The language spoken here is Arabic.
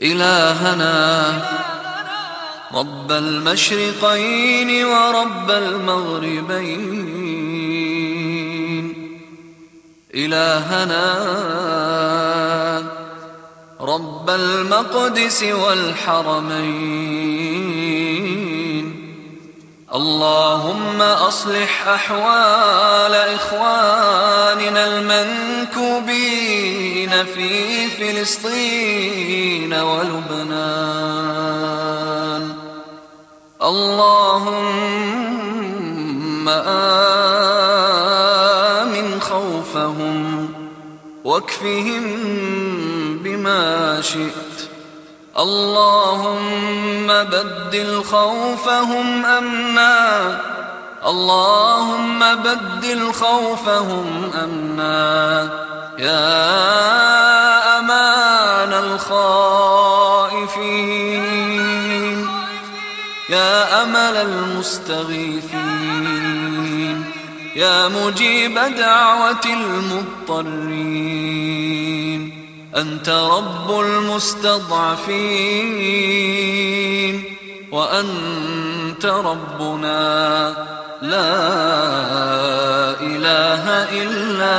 إلهنا رب المشرقين ورب المغربين. إلهنا رب المقدس والحرمين. اللهم أصلح أحوال إخواننا في فلسطين ولبنان. اللهم آمن خوفهم واكفهم بما شئت. اللهم بدل خوفهم أمنا. اللهم بدل خوفهم أمنا. يا الخائفين يا أمل المستغيثين. يا مجيب دعوة المضطرين. أنت رب المستضعفين. وأنت ربنا لا إله إلا